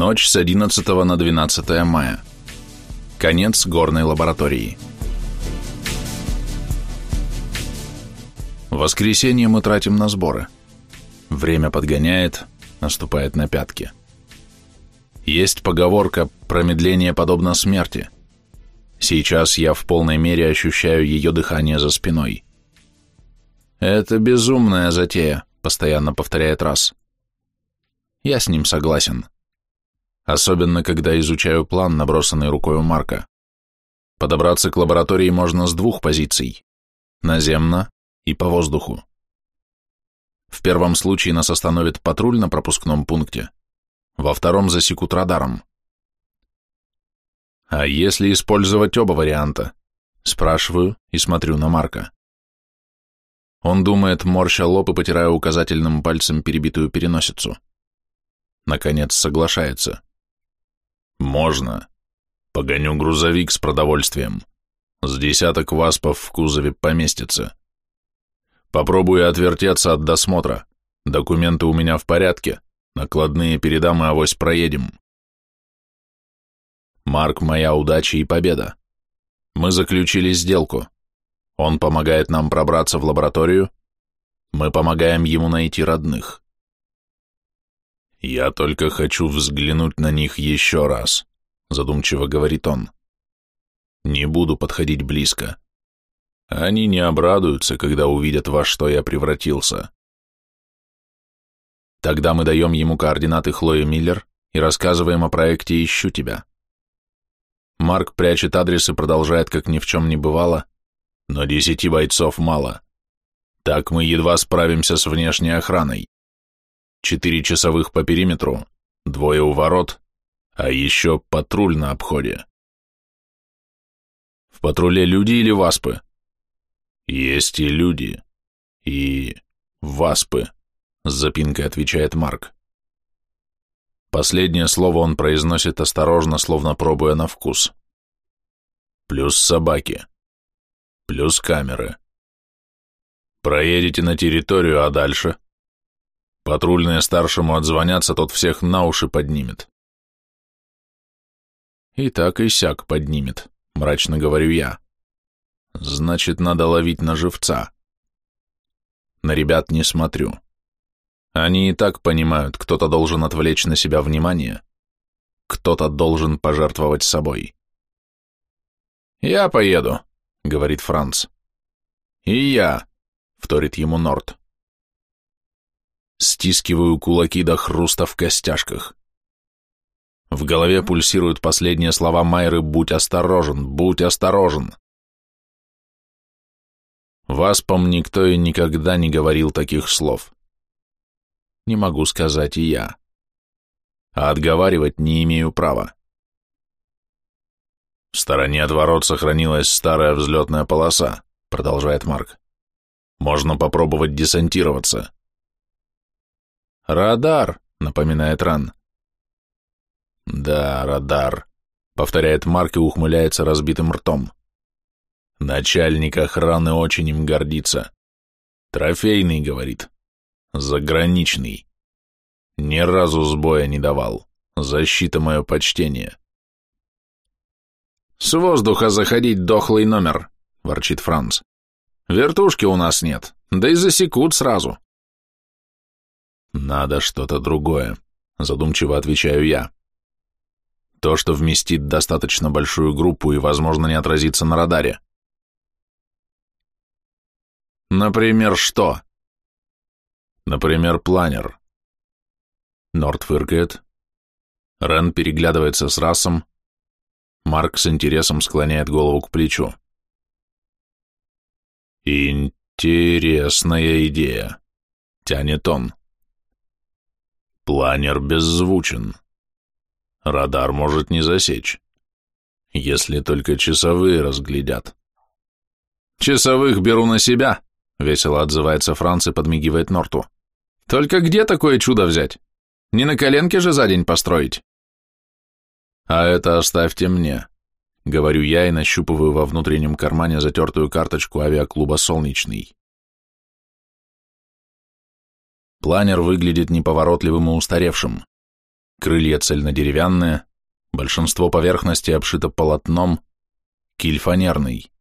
Ночь с 11 на 12 мая. Конец горной лаборатории. Воскресенье мы тратим на сборы. Время подгоняет, наступает на пятки. Есть поговорка «промедление подобно смерти». Сейчас я в полной мере ощущаю ее дыхание за спиной. «Это безумная затея», — постоянно повторяет раз. Я с ним согласен. Особенно, когда изучаю план, набросанный рукой у Марка. Подобраться к лаборатории можно с двух позиций – наземно и по воздуху. В первом случае нас остановит патруль на пропускном пункте, во втором засекут радаром. А если использовать оба варианта? Спрашиваю и смотрю на Марка. Он думает, морща лоб и потирая указательным пальцем перебитую переносицу. Наконец соглашается. Можно. Погоню грузовик с продовольствием. С десяток васпов в кузове поместится. Попробую отвертеться от досмотра. Документы у меня в порядке. Накладные передам и авось проедем. Марк, моя удача и победа. Мы заключили сделку. Он помогает нам пробраться в лабораторию. Мы помогаем ему найти родных. Я только хочу взглянуть на них еще раз, задумчиво говорит он. Не буду подходить близко. Они не обрадуются, когда увидят, во что я превратился. Тогда мы даем ему координаты Хлои Миллер и рассказываем о проекте «Ищу тебя». Марк прячет адрес и продолжает, как ни в чем не бывало, но десяти бойцов мало. Так мы едва справимся с внешней охраной. Четыре часовых по периметру, двое у ворот, а еще патруль на обходе. В патруле люди или васпы? Есть и люди, и васпы, с запинкой отвечает Марк. Последнее слово он произносит осторожно, словно пробуя на вкус. Плюс собаки. Плюс камеры. Проедете на территорию, а дальше? Патрульные старшему отзвонятся, тот всех на уши поднимет. И так и сяк поднимет, мрачно говорю я. Значит, надо ловить на живца. На ребят не смотрю. Они и так понимают, кто-то должен отвлечь на себя внимание, кто-то должен пожертвовать собой. «Я поеду», — говорит Франц. «И я», — вторит ему Норт. Стискиваю кулаки до хруста в костяшках. В голове пульсируют последние слова Майры «Будь осторожен, будь осторожен». Васпам никто и никогда не говорил таких слов. Не могу сказать и я. А отговаривать не имею права. В стороне от ворот сохранилась старая взлетная полоса, продолжает Марк. Можно попробовать десантироваться. Радар, напоминает Ран. Да, радар, повторяет Марк и ухмыляется разбитым ртом. Начальник охраны очень им гордится. Трофейный, говорит. Заграничный. Ни разу сбоя не давал. Защита мое почтение. С воздуха заходить дохлый номер, ворчит Франц. Вертушки у нас нет, да и засекут сразу. Надо что-то другое, задумчиво отвечаю я. То, что вместит достаточно большую группу и, возможно, не отразится на радаре. Например, что? Например, планер. Норд фыркает. Рен переглядывается с расом. Марк с интересом склоняет голову к плечу. Интересная идея. Тянет он. Планер беззвучен. Радар может не засечь. Если только часовые разглядят. Часовых беру на себя, Весело отзывается Франц и подмигивает Норту. Только где такое чудо взять? Не на коленке же за день построить. А это оставьте мне, говорю я и нащупываю во внутреннем кармане затертую карточку авиаклуба «Солнечный». Планер выглядит неповоротливым и устаревшим. Крылья цельнодеревянные, большинство поверхности обшито полотном, киль фанерный.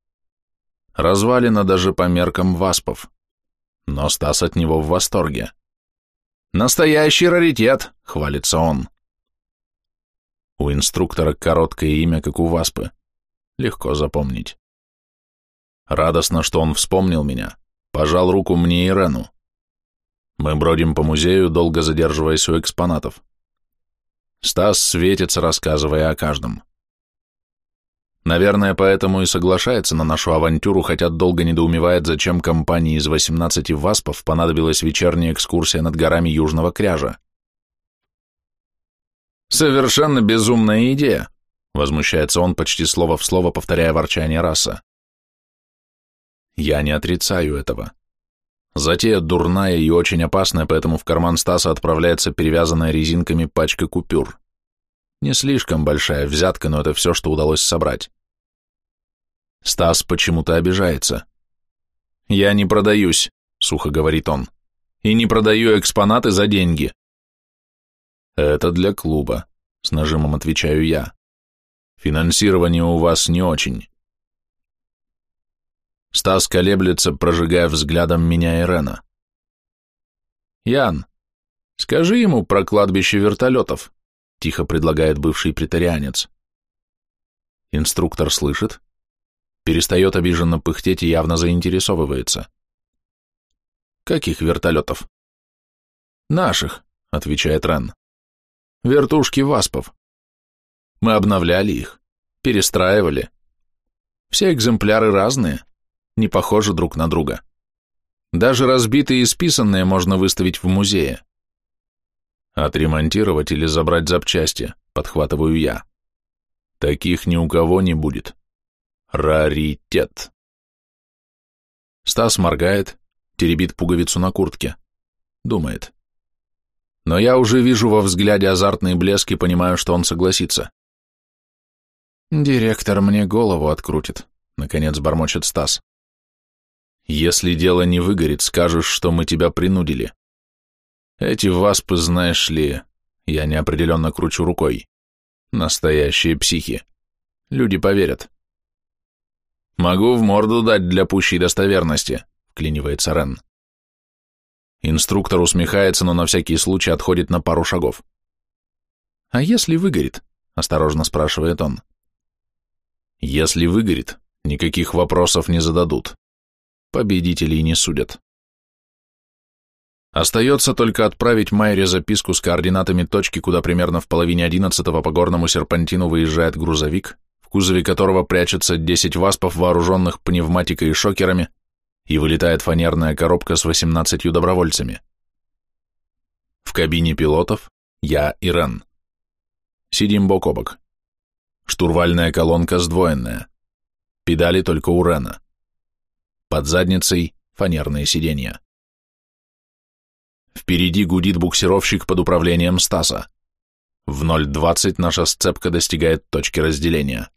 Развалина даже по меркам васпов. Но Стас от него в восторге. «Настоящий раритет!» — хвалится он. У инструктора короткое имя, как у васпы. Легко запомнить. Радостно, что он вспомнил меня, пожал руку мне и Рену. Мы бродим по музею, долго задерживаясь у экспонатов. Стас светится, рассказывая о каждом. Наверное, поэтому и соглашается на нашу авантюру, хотя долго недоумевает, зачем компании из 18 васпов понадобилась вечерняя экскурсия над горами Южного Кряжа. «Совершенно безумная идея», — возмущается он почти слово в слово, повторяя ворчание раса. Я не отрицаю этого. Затея дурная и очень опасная, поэтому в карман Стаса отправляется перевязанная резинками пачка купюр. Не слишком большая взятка, но это все, что удалось собрать. Стас почему-то обижается. «Я не продаюсь», — сухо говорит он, — «и не продаю экспонаты за деньги». «Это для клуба», — с нажимом отвечаю я. «Финансирование у вас не очень». Стас колеблется, прожигая взглядом меня и Рена. «Ян, скажи ему про кладбище вертолетов», — тихо предлагает бывший претарианец. Инструктор слышит, перестает обиженно пыхтеть и явно заинтересовывается. «Каких вертолетов?» «Наших», — отвечает Рен. «Вертушки Васпов. Мы обновляли их, перестраивали. Все экземпляры разные, не похожи друг на друга. Даже разбитые и списанные можно выставить в музее. Отремонтировать или забрать запчасти, подхватываю я. Таких ни у кого не будет. Раритет. Стас моргает, теребит пуговицу на куртке. Думает. Но я уже вижу во взгляде азартный блеск и понимаю, что он согласится. «Директор мне голову открутит», — наконец бормочет Стас. Если дело не выгорит, скажешь, что мы тебя принудили. Эти васпы, знаешь ли, я неопределенно кручу рукой. Настоящие психи. Люди поверят. Могу в морду дать для пущей достоверности, вклинивается Рен. Инструктор усмехается, но на всякий случай отходит на пару шагов. «А если выгорит?» – осторожно спрашивает он. «Если выгорит, никаких вопросов не зададут победителей не судят. Остается только отправить Майре записку с координатами точки, куда примерно в половине одиннадцатого по горному серпантину выезжает грузовик, в кузове которого прячется 10 васпов, вооруженных пневматикой и шокерами, и вылетает фанерная коробка с 18 добровольцами. В кабине пилотов я и Рен. Сидим бок о бок. Штурвальная колонка сдвоенная. Педали только у Рена. Под задницей фанерные сиденья. Впереди гудит буксировщик под управлением Стаса. В 0.20 наша сцепка достигает точки разделения.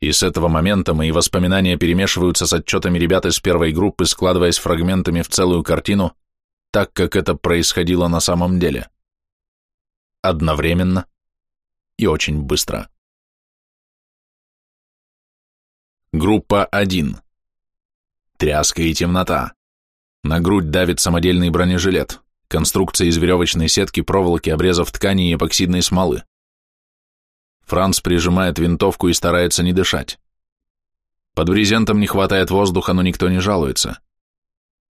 И с этого момента мои воспоминания перемешиваются с отчетами ребят из первой группы, складываясь фрагментами в целую картину, так как это происходило на самом деле. Одновременно и очень быстро. Группа 1. Тряска и темнота. На грудь давит самодельный бронежилет, конструкция из веревочной сетки, проволоки, обрезов ткани и эпоксидной смолы. Франц прижимает винтовку и старается не дышать. Под брезентом не хватает воздуха, но никто не жалуется.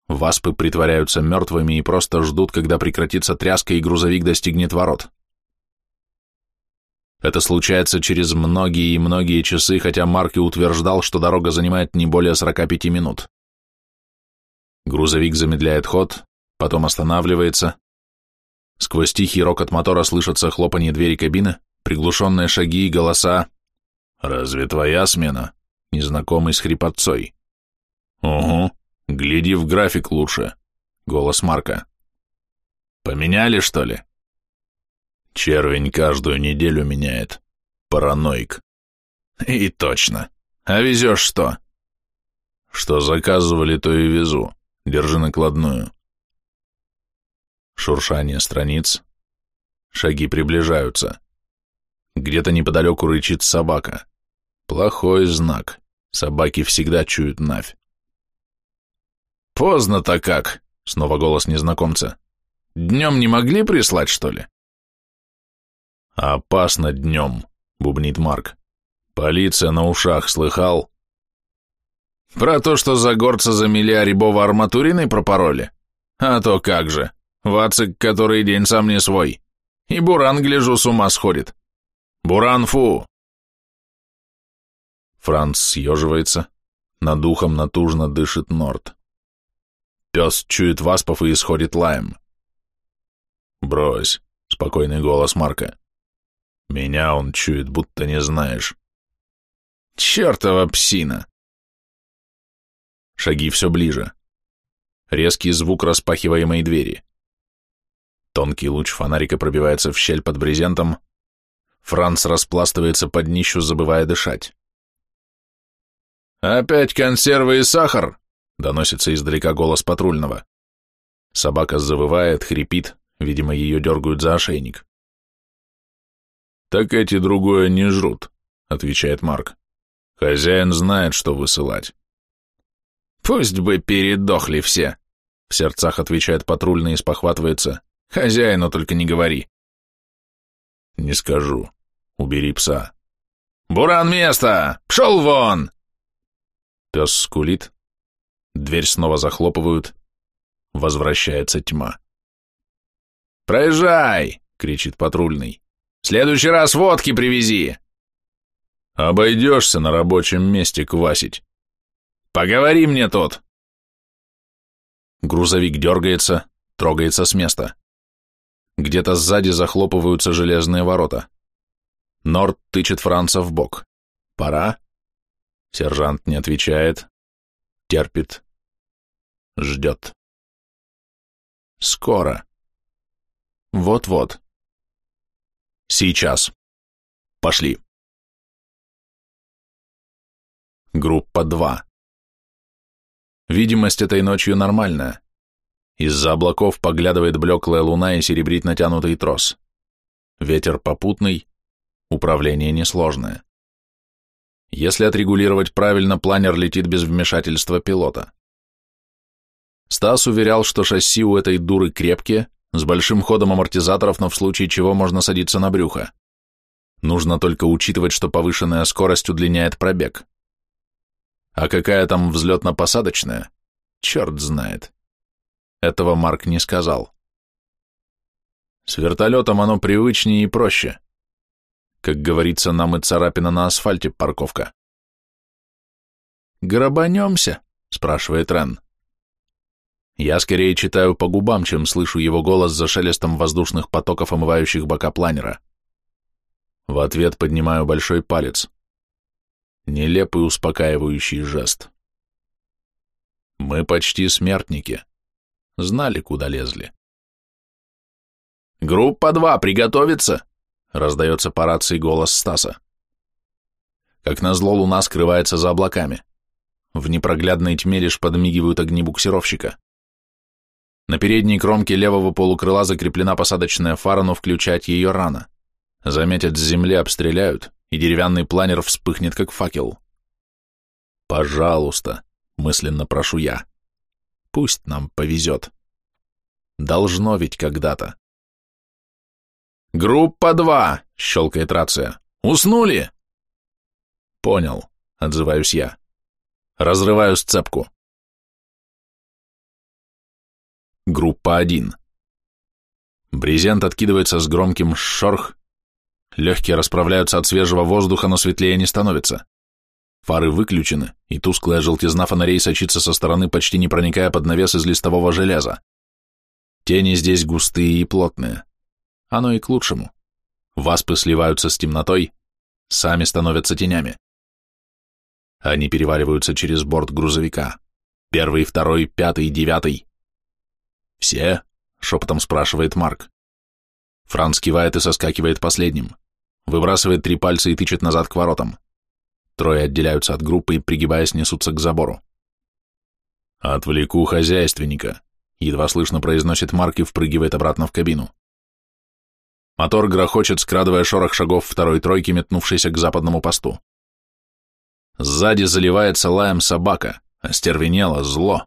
Васпы притворяются мертвыми и просто ждут, когда прекратится тряска и грузовик достигнет ворот. Это случается через многие и многие часы, хотя Марк и утверждал, что дорога занимает не более 45 минут. Грузовик замедляет ход, потом останавливается. Сквозь тихий рокот мотора слышатся хлопанье двери кабины, приглушенные шаги и голоса. «Разве твоя смена?» Незнакомый с хрипотцой. «Угу, гляди в график лучше», — голос Марка. «Поменяли, что ли?» Червень каждую неделю меняет. Параноик. И точно. А везешь что? Что заказывали, то и везу. Держи накладную. Шуршание страниц. Шаги приближаются. Где-то неподалеку рычит собака. Плохой знак. Собаки всегда чуют навь. «Поздно-то как!» — снова голос незнакомца. «Днем не могли прислать, что ли?» «Опасно днем», — бубнит Марк. «Полиция на ушах, слыхал?» «Про то, что за горца замели, а Рябова арматуриной пропороли? А то как же, Вацик который день сам не свой. И Буран, гляжу, с ума сходит. Буран, фу!» Франц съеживается, над ухом натужно дышит Норт. Пес чует васпов и исходит лаем. «Брось», — спокойный голос Марка. «Меня он чует, будто не знаешь». «Чертова псина!» Шаги все ближе. Резкий звук распахиваемой двери. Тонкий луч фонарика пробивается в щель под брезентом. Франц распластывается под днищу, забывая дышать. «Опять консервы и сахар!» — доносится издалека голос патрульного. Собака завывает, хрипит, видимо, ее дергают за ошейник. «Так эти другое не жрут», — отвечает Марк. «Хозяин знает, что высылать». «Пусть бы передохли все», — в сердцах отвечает патрульный и спохватывается. «Хозяину только не говори». «Не скажу. Убери пса». «Буран, место! Пшел вон!» Пес скулит. Дверь снова захлопывают. Возвращается тьма. «Проезжай!» — кричит патрульный. «В следующий раз водки привези!» «Обойдешься на рабочем месте квасить!» «Поговори мне тут!» Грузовик дергается, трогается с места. Где-то сзади захлопываются железные ворота. Норд тычет Франца в бок. «Пора?» Сержант не отвечает, терпит, ждет. Скоро. Вот-вот. Сейчас. Пошли. Группа 2. Видимость этой ночью нормальная. Из-за облаков поглядывает блеклая луна и серебрит натянутый трос. Ветер попутный, управление несложное. Если отрегулировать правильно, планер летит без вмешательства пилота. Стас уверял, что шасси у этой дуры крепкие, с большим ходом амортизаторов, но в случае чего можно садиться на брюхо. Нужно только учитывать, что повышенная скорость удлиняет пробег. А какая там взлетно-посадочная? Черт знает. Этого Марк не сказал. С вертолетом оно привычнее и проще. Как говорится, нам и царапина на асфальте парковка. «Грабанемся?» — спрашивает Рен. Я скорее читаю по губам, чем слышу его голос за шелестом воздушных потоков, омывающих бока планера. В ответ поднимаю большой палец. Нелепый успокаивающий жест. Мы почти смертники. Знали, куда лезли. «Группа 2, приготовиться!» Раздается по рации голос Стаса. Как назло, луна скрывается за облаками. В непроглядной тьме лишь подмигивают огни буксировщика. На передней кромке левого полукрыла закреплена посадочная фара, но включать ее рано. Заметят с земли, обстреляют, и деревянный планер вспыхнет, как факел. «Пожалуйста», — мысленно прошу я, — «пусть нам повезет. Должно ведь когда-то». «Группа 2!» — щелкает рация. «Уснули?» «Понял», — отзываюсь я. Разрываю сцепку. Группа 1. Брезент откидывается с громким шорх. Легкие расправляются от свежего воздуха, но светлее не становится. Фары выключены, и тусклая желтизна фонарей сочится со стороны, почти не проникая под навес из листового железа. Тени здесь густые и плотные. Оно и к лучшему. Васпы сливаются с темнотой, сами становятся тенями. Они переваливаются через борт грузовика. Первый, второй, пятый, девятый. «Все?» — шепотом спрашивает Марк. Франц кивает и соскакивает последним. Выбрасывает три пальца и тычет назад к воротам. Трое отделяются от группы и, пригибаясь, несутся к забору. «Отвлеку хозяйственника», — едва слышно произносит Марк и впрыгивает обратно в кабину. Мотор грохочет, скрадывая шорох шагов второй тройки, метнувшейся к западному посту. Сзади заливается лаем собака, остервенело, зло.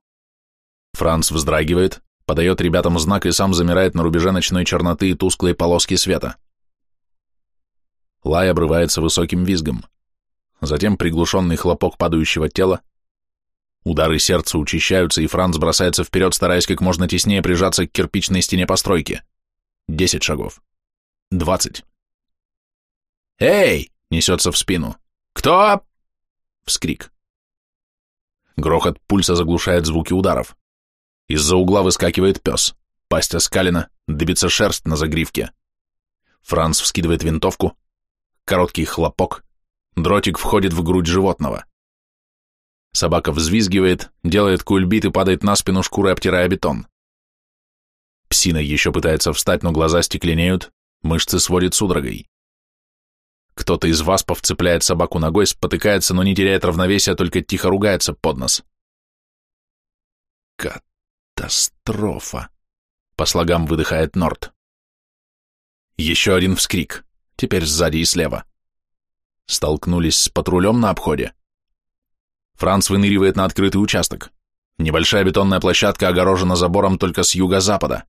Франц вздрагивает, подает ребятам знак и сам замирает на рубеже ночной черноты и тусклой полоски света. Лай обрывается высоким визгом. Затем приглушенный хлопок падающего тела. Удары сердца учащаются, и Франц бросается вперед, стараясь как можно теснее прижаться к кирпичной стене постройки. Десять шагов. Двадцать. «Эй!» — несется в спину. «Кто?» Вскрик. Грохот пульса заглушает звуки ударов. Из-за угла выскакивает пес. Пасть оскалена, дыбится шерсть на загривке. Франц вскидывает винтовку. Короткий хлопок. Дротик входит в грудь животного. Собака взвизгивает, делает кульбит и падает на спину, шкурой обтирая бетон. Псина еще пытается встать, но глаза стекленеют, мышцы сводит судорогой. Кто-то из васпов цепляет собаку ногой, спотыкается, но не теряет равновесия, только тихо ругается под нос. Катастрофа. По слогам выдыхает Норт. Еще один вскрик, теперь сзади и слева. Столкнулись с патрулем на обходе. Франц выныривает на открытый участок. Небольшая бетонная площадка огорожена забором только с юго-запада.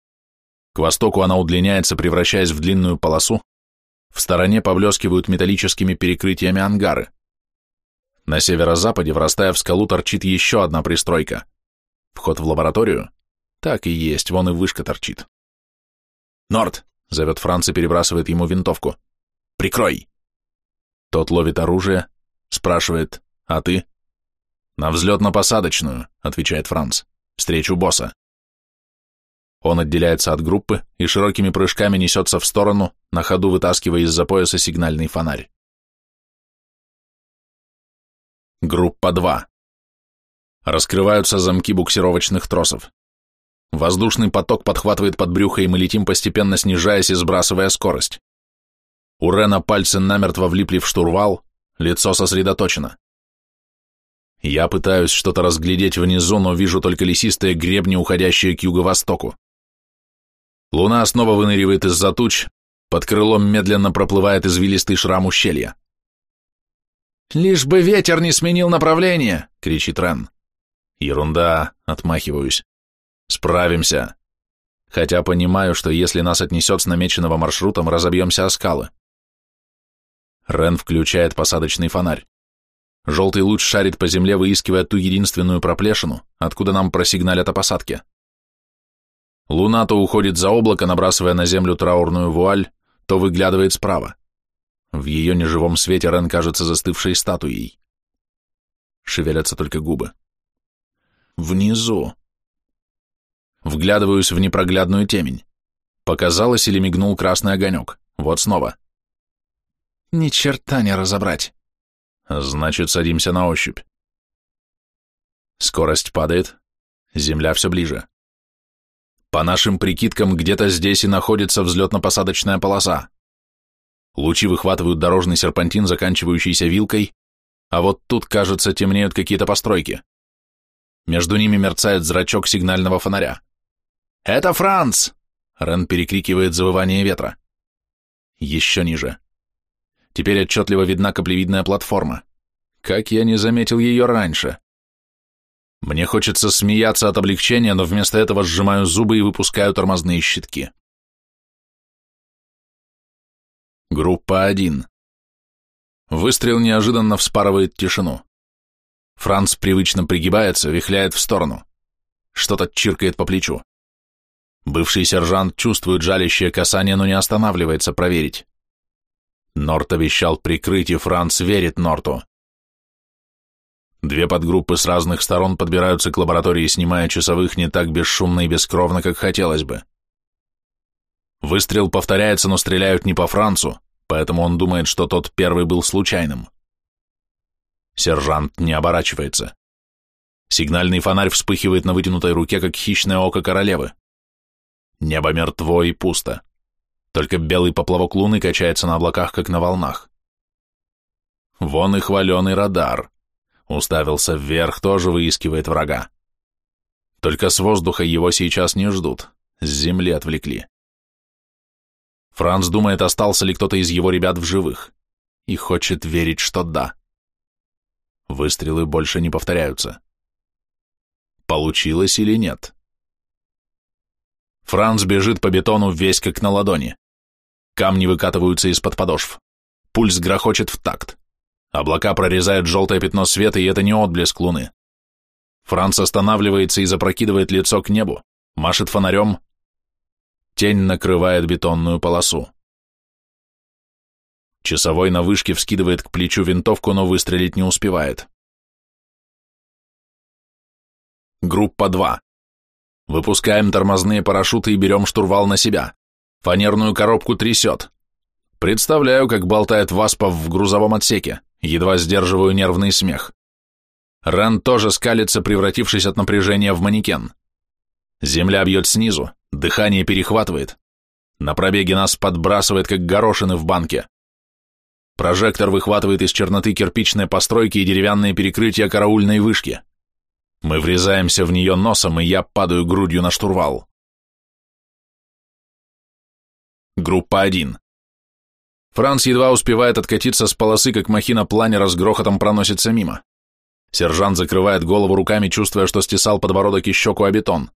К востоку она удлиняется, превращаясь в длинную полосу, в стороне поблескивают металлическими перекрытиями ангары. На северо-западе, врастая в скалу, торчит еще одна пристройка. Вход в лабораторию? Так и есть, вон и вышка торчит. «Норд!» — зовет Франц и перебрасывает ему винтовку. «Прикрой!» Тот ловит оружие, спрашивает, «А ты?» «На взлетно-посадочную», — отвечает Франц. «Встречу босса». Он отделяется от группы и широкими прыжками несется в сторону, на ходу вытаскивая из-за пояса сигнальный фонарь. Группа 2. Раскрываются замки буксировочных тросов. Воздушный поток подхватывает под брюхо, и мы летим, постепенно снижаясь и сбрасывая скорость. У Рена пальцы намертво влипли в штурвал, лицо сосредоточено. Я пытаюсь что-то разглядеть внизу, но вижу только лесистые гребни, уходящие к юго-востоку. Луна снова выныривает из-за туч, под крылом медленно проплывает извилистый шрам ущелья. «Лишь бы ветер не сменил направление!» — кричит Рен. «Ерунда!» — отмахиваюсь. «Справимся!» Хотя понимаю, что если нас отнесет с намеченного маршрута, мы разобьемся о скалы. Рен включает посадочный фонарь. Желтый луч шарит по земле, выискивая ту единственную проплешину, откуда нам просигналят о посадке. Луна то уходит за облако, набрасывая на землю траурную вуаль, то выглядывает справа. В ее неживом свете Рен кажется застывшей статуей. Шевелятся только губы. Внизу. Вглядываюсь в непроглядную темень. Показалось или мигнул красный огонек. Вот снова. Ни черта не разобрать. Значит, садимся на ощупь. Скорость падает. Земля все ближе. По нашим прикидкам, где-то здесь и находится взлетно-посадочная полоса. Лучи выхватывают дорожный серпантин, заканчивающийся вилкой, а вот тут, кажется, темнеют какие-то постройки. Между ними мерцает зрачок сигнального фонаря. «Это Франц!» Рен перекрикивает завывание ветра. Еще ниже. Теперь отчетливо видна каплевидная платформа. Как я не заметил ее раньше. Мне хочется смеяться от облегчения, но вместо этого сжимаю зубы и выпускаю тормозные щитки. Группа 1. Выстрел неожиданно вспарывает тишину. Франц привычно пригибается, вихляет в сторону. Что-то чиркает по плечу. Бывший сержант чувствует жалящее касание, но не останавливается проверить. Норт обещал прикрыть, и Франц верит Норту. Две подгруппы с разных сторон подбираются к лаборатории, снимая часовых не так бесшумно и бескровно, как хотелось бы. Выстрел повторяется, но стреляют не по Францу, поэтому он думает, что тот первый был случайным. Сержант не оборачивается. Сигнальный фонарь вспыхивает на вытянутой руке, как хищное око королевы. Небо мертво и пусто. Только белый поплавок луны качается на облаках, как на волнах. Вон и хваленый радар. Уставился вверх, тоже выискивает врага. Только с воздуха его сейчас не ждут, с земли отвлекли. Франц думает, остался ли кто-то из его ребят в живых, и хочет верить, что да. Выстрелы больше не повторяются. Получилось или нет? Франц бежит по бетону весь как на ладони. Камни выкатываются из-под подошв. Пульс грохочет в такт. Облака прорезают желтое пятно света, и это не отблеск луны. Франц останавливается и запрокидывает лицо к небу, машет фонарем. Тень накрывает бетонную полосу. Часовой на вышке вскидывает к плечу винтовку, но выстрелить не успевает. Группа 2. Выпускаем тормозные парашюты и берем штурвал на себя. Фанерную коробку трясет. Представляю, как болтает Васпов в грузовом отсеке. Едва сдерживаю нервный смех. Рен тоже скалится, превратившись от напряжения в манекен. Земля бьет снизу, дыхание перехватывает. На пробеге нас подбрасывает, как горошины в банке. Прожектор выхватывает из черноты кирпичные постройки и деревянные перекрытия караульной вышки. Мы врезаемся в нее носом, и я падаю грудью на штурвал. Группа 1. Франц едва успевает откатиться с полосы, как махина планера с грохотом проносится мимо. Сержант закрывает голову руками, чувствуя, что стесал подбородок и щеку о бетон.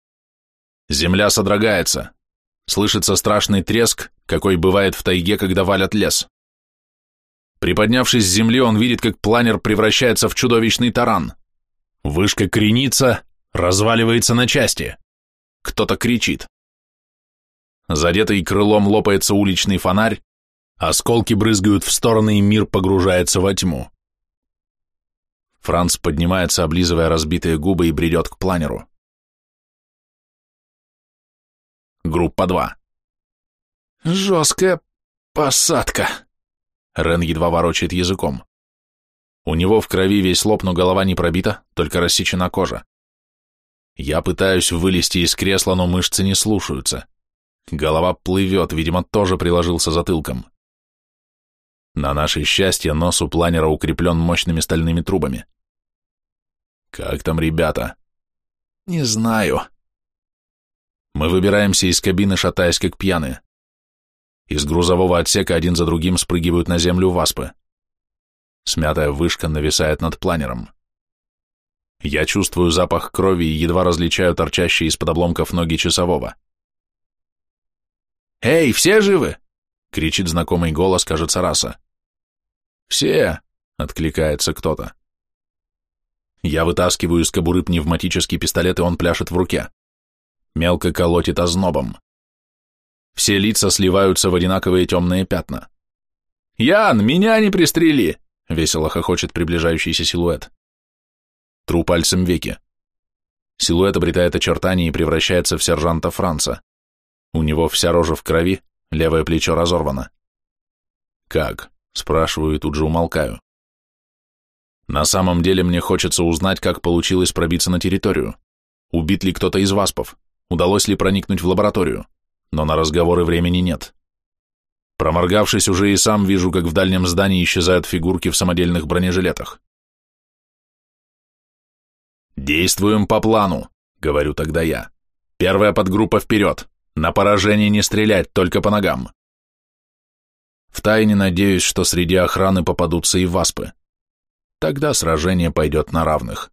Земля содрогается. Слышится страшный треск, какой бывает в тайге, когда валят лес. Приподнявшись с земли, он видит, как планер превращается в чудовищный таран. Вышка кренится, разваливается на части. Кто-то кричит. Задетый крылом лопается уличный фонарь, осколки брызгают в стороны, и мир погружается во тьму. Франц поднимается, облизывая разбитые губы, и бредет к планеру. Группа 2. Жесткая посадка. Рен едва ворочает языком. У него в крови весь лоб, но голова не пробита, только рассечена кожа. Я пытаюсь вылезти из кресла, но мышцы не слушаются. Голова плывет, видимо, тоже приложился затылком. На наше счастье, нос у планера укреплен мощными стальными трубами. Как там ребята? Не знаю. Мы выбираемся из кабины, шатаясь как пьяные. Из грузового отсека один за другим спрыгивают на землю васпы. Смятая вышка нависает над планером. Я чувствую запах крови и едва различаю торчащие из-под обломков ноги часового. «Эй, все живы?» — кричит знакомый голос, кажется, раса. «Все!» — откликается кто-то. Я вытаскиваю из кобуры пневматический пистолет, и он пляшет в руке. Мелко колотит ознобом. Все лица сливаются в одинаковые темные пятна. «Ян, меня не пристрели!» — весело хохочет приближающийся силуэт. Тру пальцем веки. Силуэт обретает очертания и превращается в сержанта Франца. У него вся рожа в крови, левое плечо разорвано. «Как?» — спрашиваю и тут же умолкаю. На самом деле мне хочется узнать, как получилось пробиться на территорию. Убит ли кто-то из васпов? Удалось ли проникнуть в лабораторию? Но на разговоры времени нет. Проморгавшись, уже и сам вижу, как в дальнем здании исчезают фигурки в самодельных бронежилетах. «Действуем по плану», — говорю тогда я. «Первая подгруппа вперед. На поражение не стрелять, только по ногам». Втайне надеюсь, что среди охраны попадутся и васпы. Тогда сражение пойдет на равных.